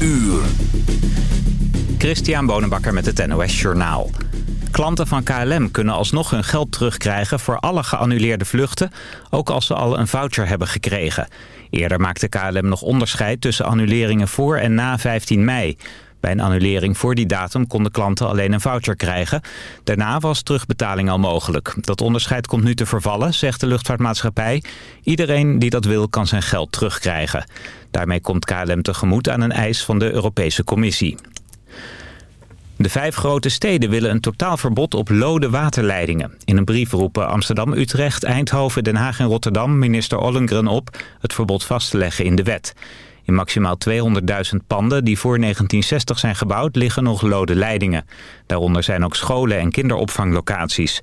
uur. Christian Bonenbakker met het NOS Journaal. Klanten van KLM kunnen alsnog hun geld terugkrijgen voor alle geannuleerde vluchten, ook als ze al een voucher hebben gekregen. Eerder maakte KLM nog onderscheid tussen annuleringen voor en na 15 mei. Bij een annulering voor die datum konden klanten alleen een voucher krijgen. Daarna was terugbetaling al mogelijk. Dat onderscheid komt nu te vervallen, zegt de luchtvaartmaatschappij. Iedereen die dat wil kan zijn geld terugkrijgen. Daarmee komt KLM tegemoet aan een eis van de Europese Commissie. De vijf grote steden willen een totaalverbod op lode waterleidingen. In een brief roepen Amsterdam, Utrecht, Eindhoven, Den Haag en Rotterdam minister Ollengren op het verbod vast te leggen in de wet. In maximaal 200.000 panden die voor 1960 zijn gebouwd liggen nog lode leidingen. Daaronder zijn ook scholen en kinderopvanglocaties.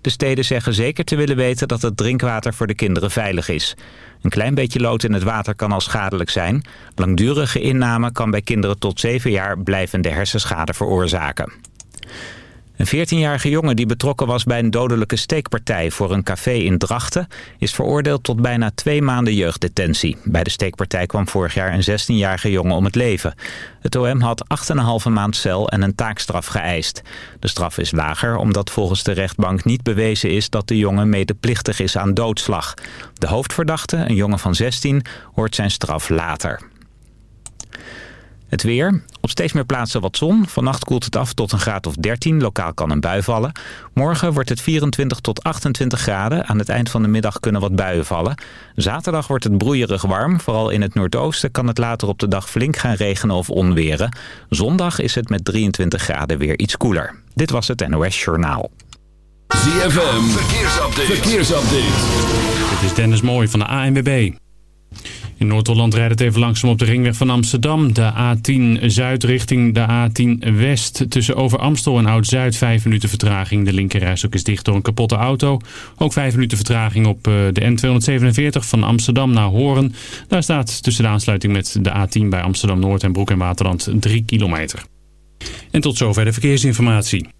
De steden zeggen zeker te willen weten dat het drinkwater voor de kinderen veilig is. Een klein beetje lood in het water kan al schadelijk zijn. Langdurige inname kan bij kinderen tot 7 jaar blijvende hersenschade veroorzaken. Een 14-jarige jongen die betrokken was bij een dodelijke steekpartij voor een café in Drachten... is veroordeeld tot bijna twee maanden jeugddetentie. Bij de steekpartij kwam vorig jaar een 16-jarige jongen om het leven. Het OM had 8,5 maand cel en een taakstraf geëist. De straf is lager omdat volgens de rechtbank niet bewezen is... dat de jongen medeplichtig is aan doodslag. De hoofdverdachte, een jongen van 16, hoort zijn straf later. Het weer. Op steeds meer plaatsen wat zon. Vannacht koelt het af tot een graad of 13. Lokaal kan een bui vallen. Morgen wordt het 24 tot 28 graden. Aan het eind van de middag kunnen wat buien vallen. Zaterdag wordt het broeierig warm. Vooral in het noordoosten kan het later op de dag flink gaan regenen of onweren. Zondag is het met 23 graden weer iets koeler. Dit was het NOS Journaal. ZFM. Verkeersupdate. Verkeersupdate. Dit is Dennis Mooij van de ANWB. In Noord-Holland rijdt het even langzaam op de ringweg van Amsterdam. De A10 Zuid richting de A10 West. Tussen Over Amstel en Oud-Zuid 5 minuten vertraging. De linkerrijstok is dicht door een kapotte auto. Ook 5 minuten vertraging op eh, de N247 van Amsterdam naar Hoorn. Daar staat tussen de aansluiting met de A10 bij Amsterdam-Noord en Broek en Waterland 3 kilometer. En tot zover de verkeersinformatie.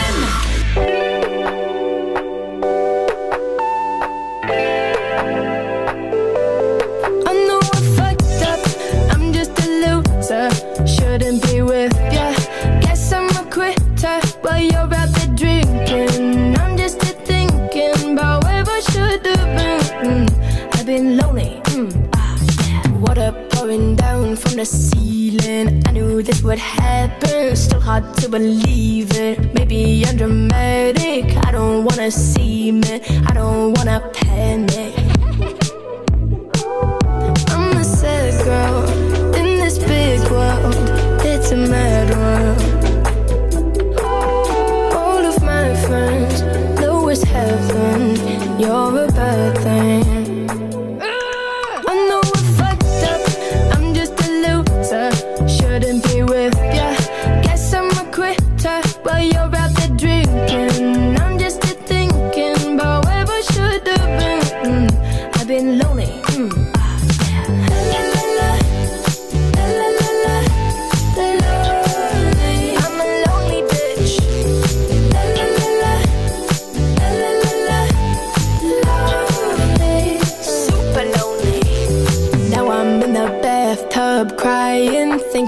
This would happen. Still hard to believe it. Maybe I'm dramatic. I don't wanna see me. I don't wanna panic.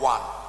one.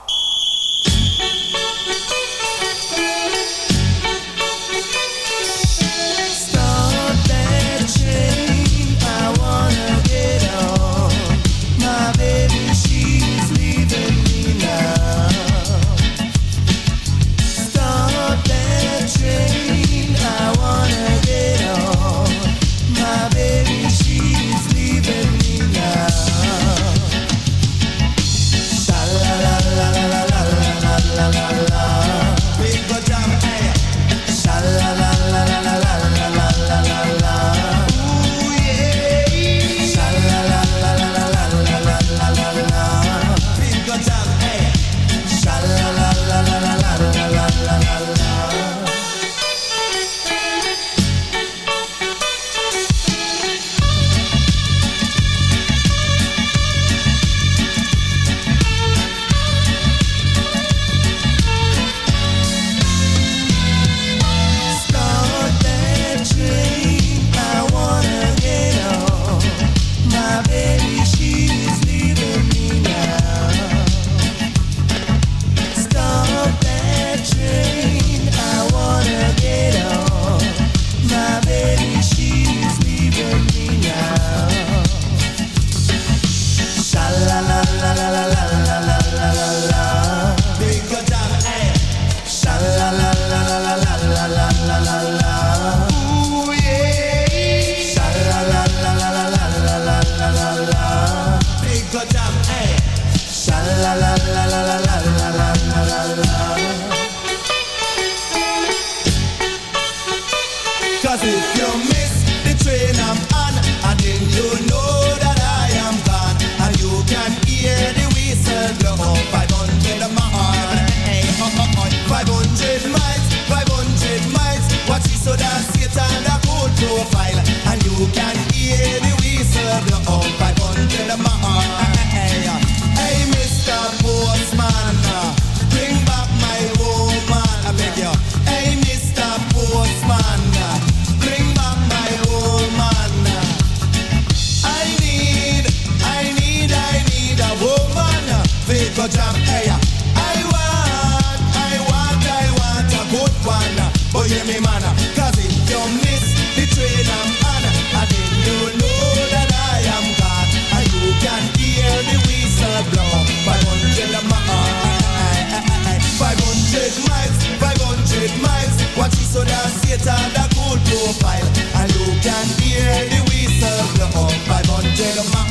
500 So that's Satan the cool profile. And you can hear the whistle blow 500 miles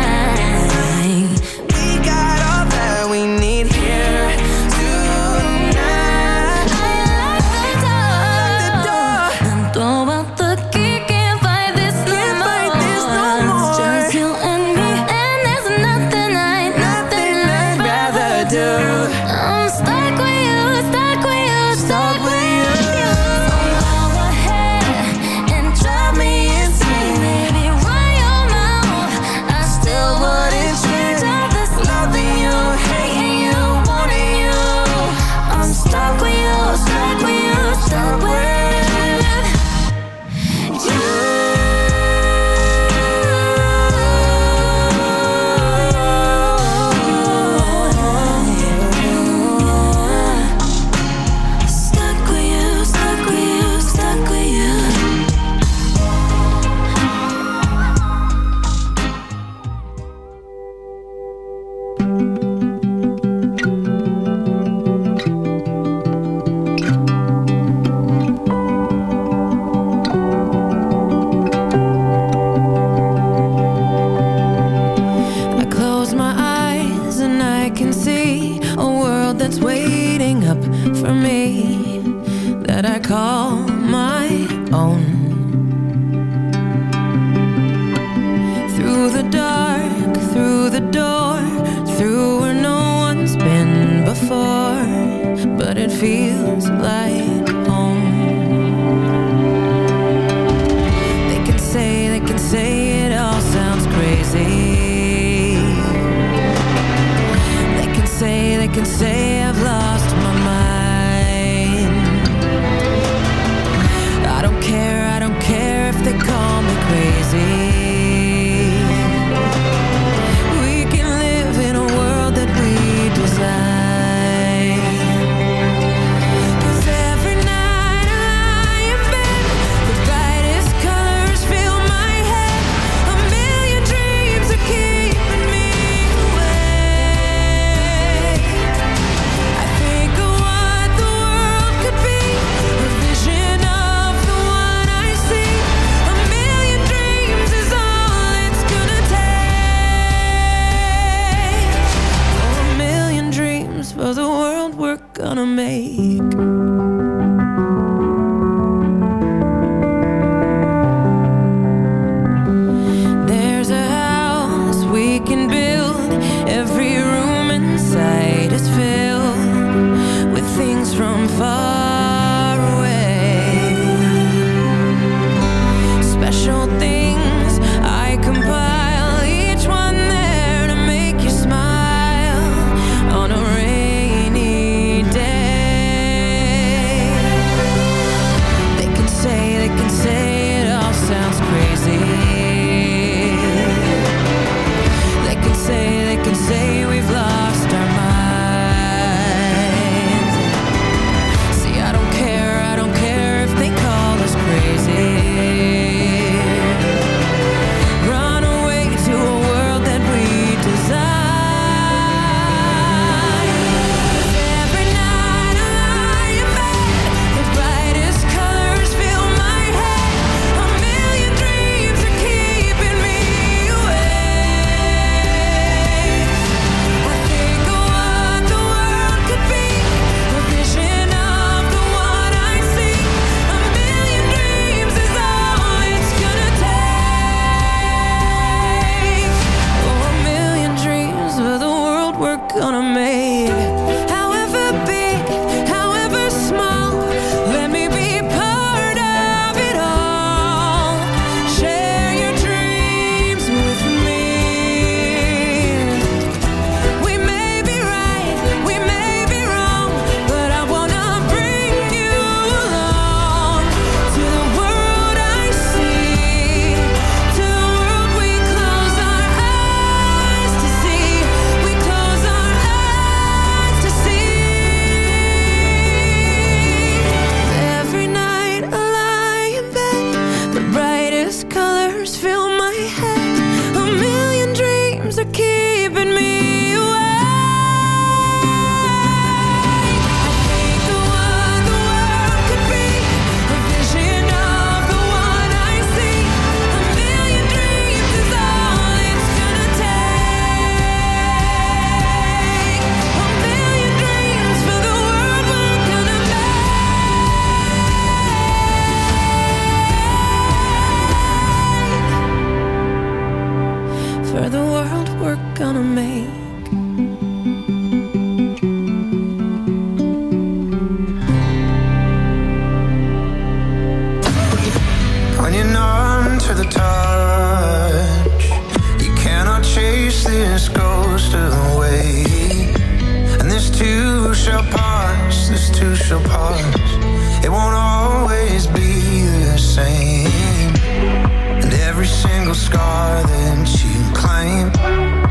Single scar that you claim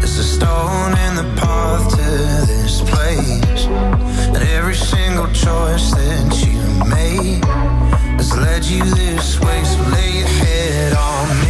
is a stone in the path to this place. And every single choice that you made has led you this way. So lay your head on me.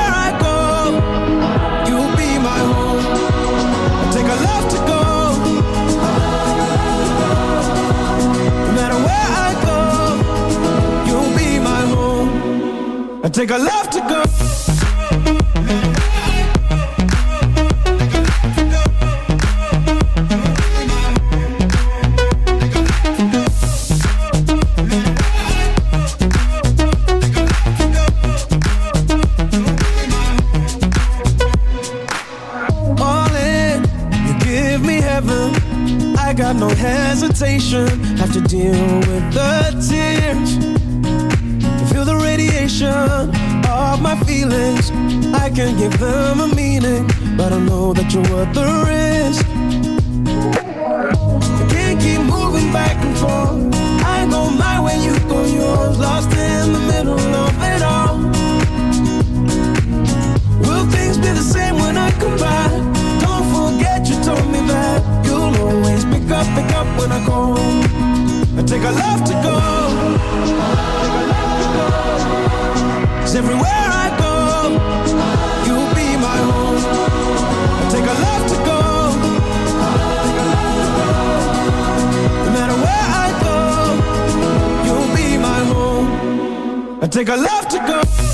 take a left to go. All in, you give me heaven. I got no hesitation. Have to deal with the tears Feel of my feelings. I can give them a meaning, but I know that you're worth the risk. I can't keep moving back and forth. I go my way, you go yours. Lost in the middle of it all. Will things be the same when I come back? Don't forget you told me that you'll always pick up, pick up when I call. I take a love to go. Cause everywhere I go, you'll be my home. I take a love to go. No matter where I go, you'll be my home. I take a love to go.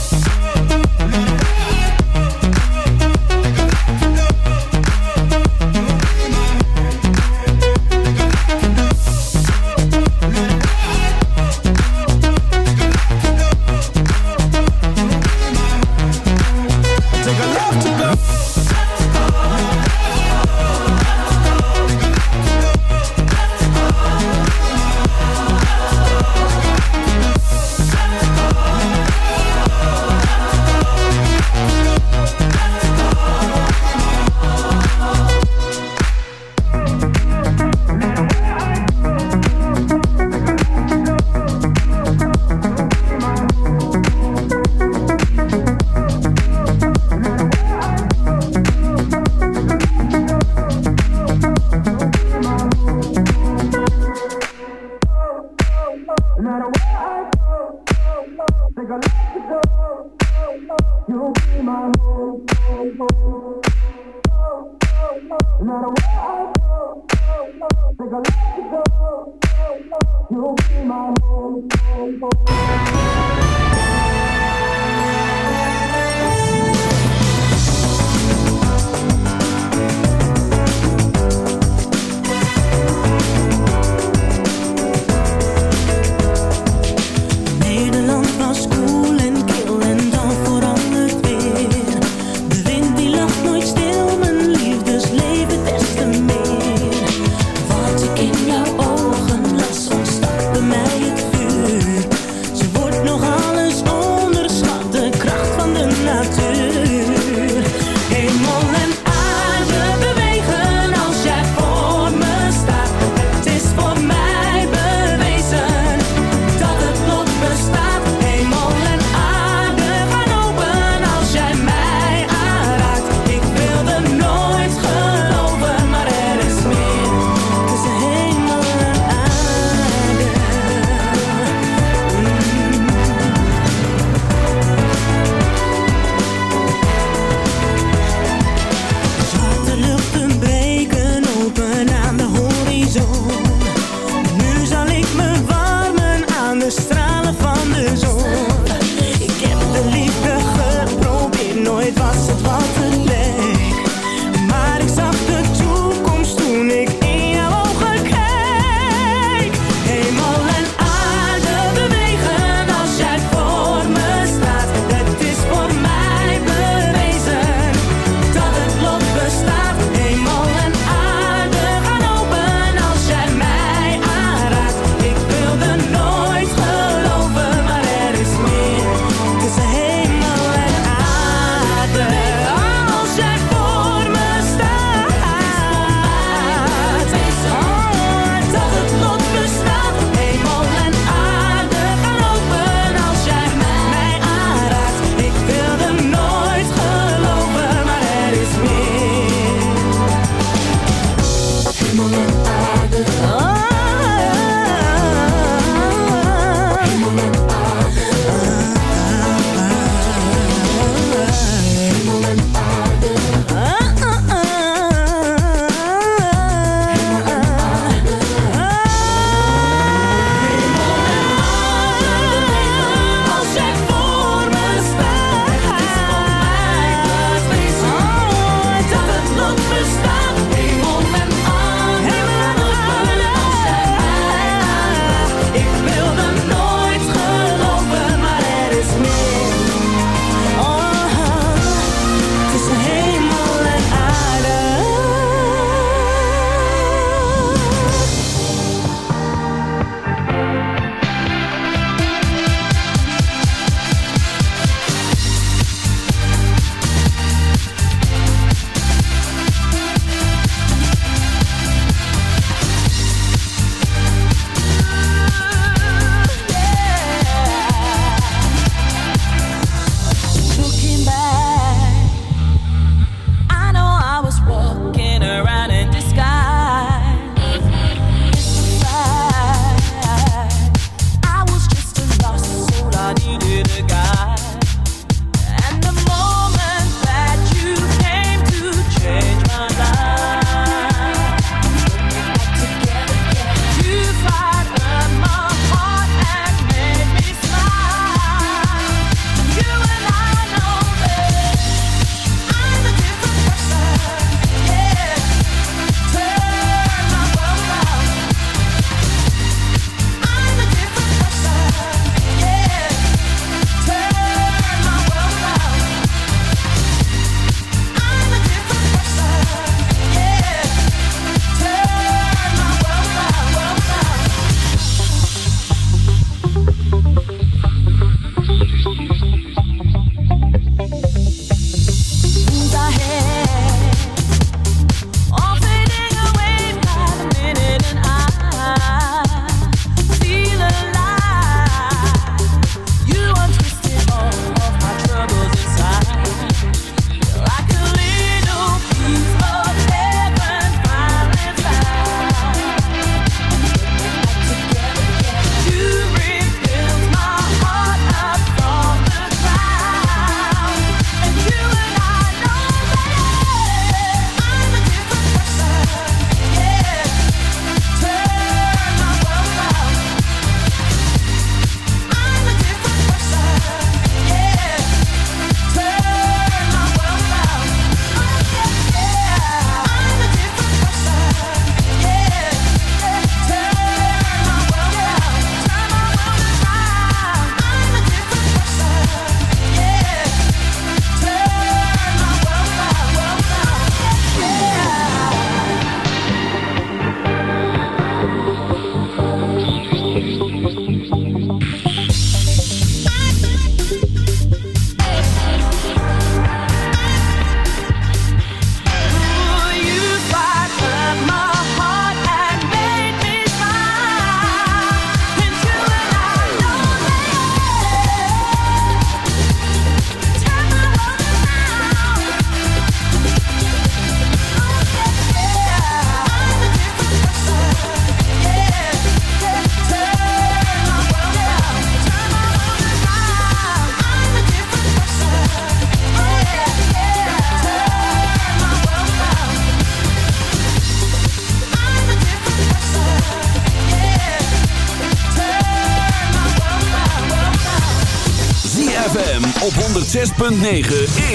op 106.9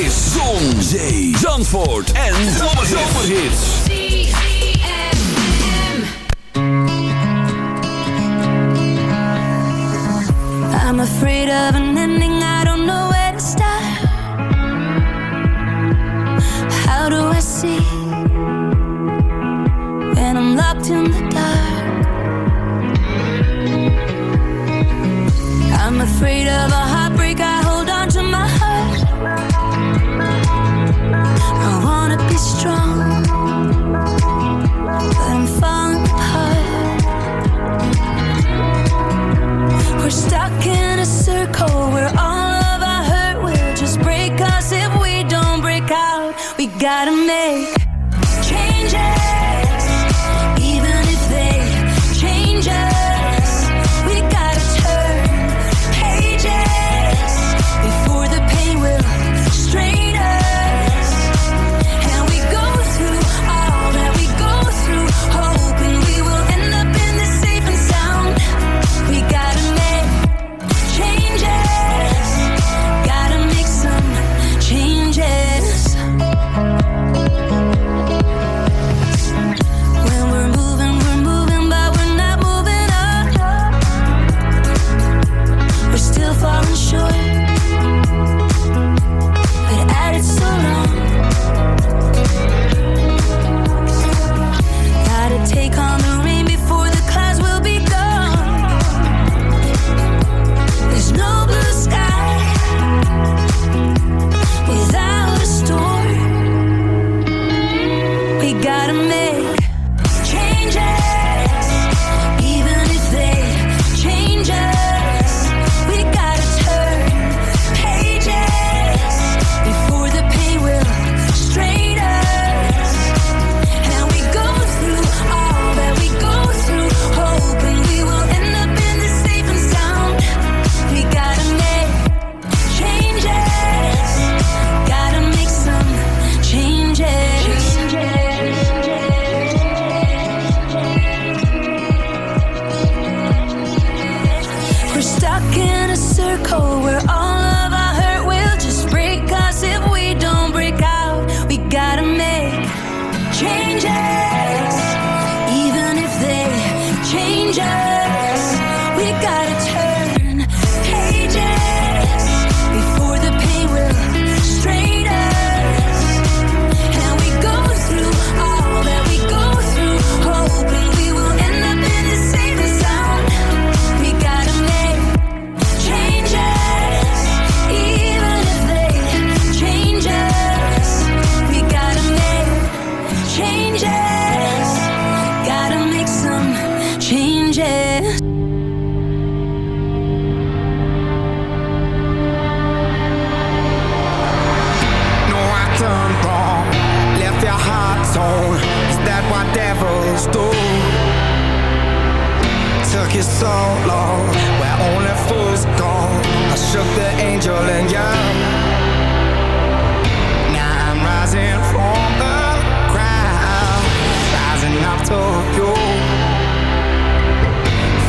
is Zon, Zee, Zandvoort en Zomerhits. I'm afraid of an ending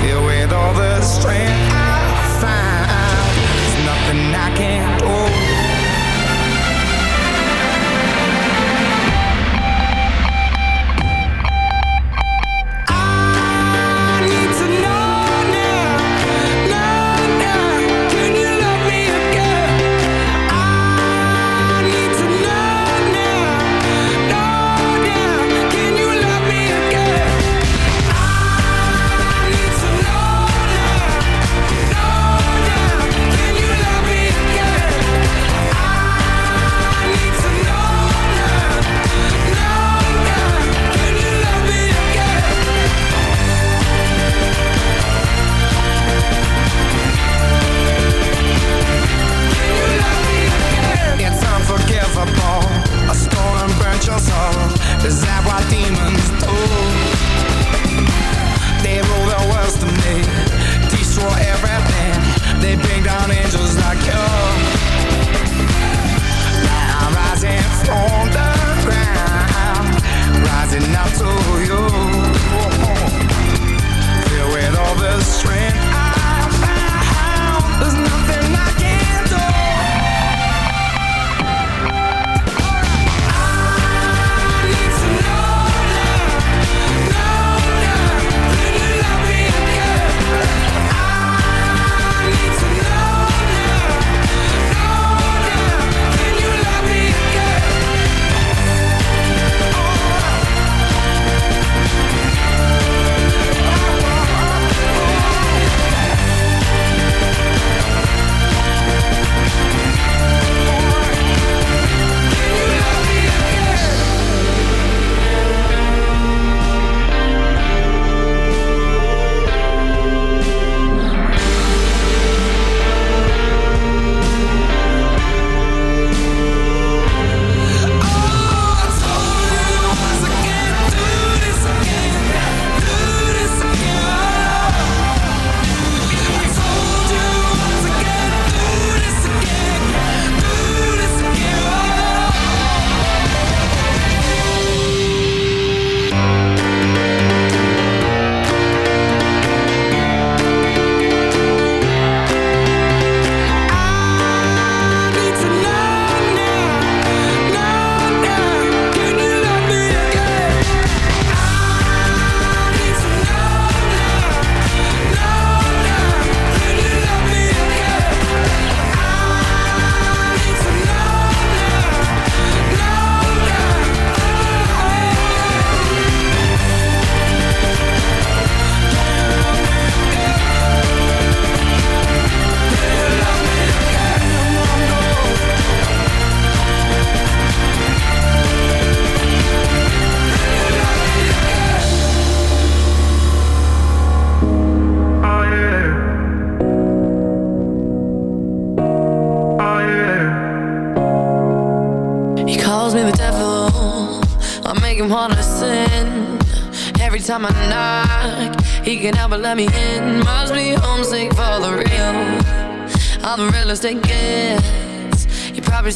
Filled with all the strength I find, there's nothing I can't.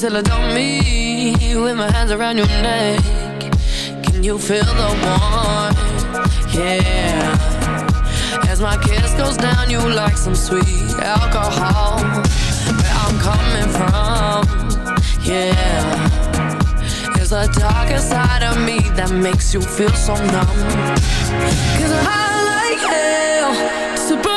till I don't me With my hands around your neck. Can you feel the warmth? Yeah. As my kiss goes down you like some sweet alcohol Where I'm coming from. Yeah. It's the dark side of me that makes you feel so numb. Cause I like hell Super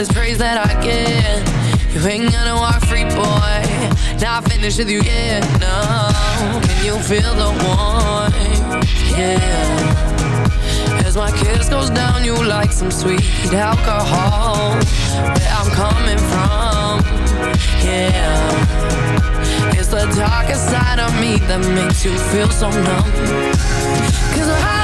is praise that I get. You ain't gonna walk free, boy. Not finish with you yeah. no. Can you feel the warmth? Yeah. As my kiss goes down, you like some sweet alcohol. Where I'm coming from, yeah. It's the darkest side of me that makes you feel so numb. Cause I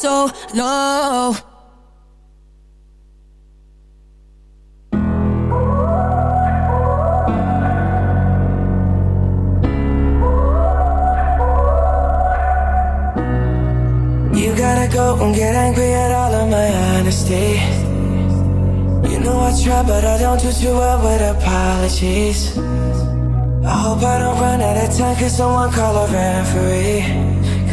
so low. You gotta go and get angry at all of my honesty. You know I try, but I don't do too well with apologies. I hope I don't run out of time, cause someone call a referee.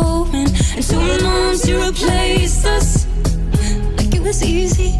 Showing. And two months you replaced us like it was easy.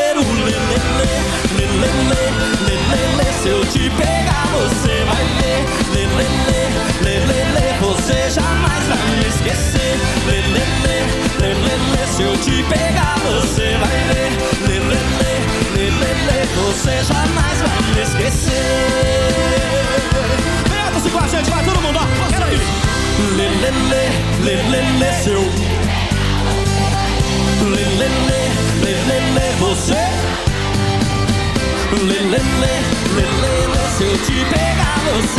lê, lê, lê, se eu te pegar você vai ver. lê, Lelele, você jamais vai me esquecer, lê, Lelele, se eu te pegar você vai ver. lê, Lelele,